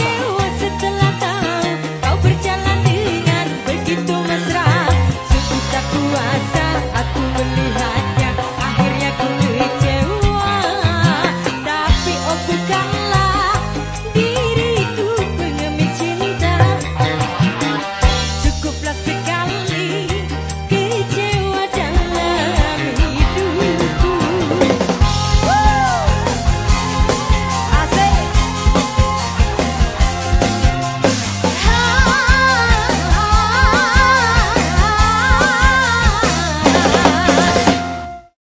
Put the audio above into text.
you.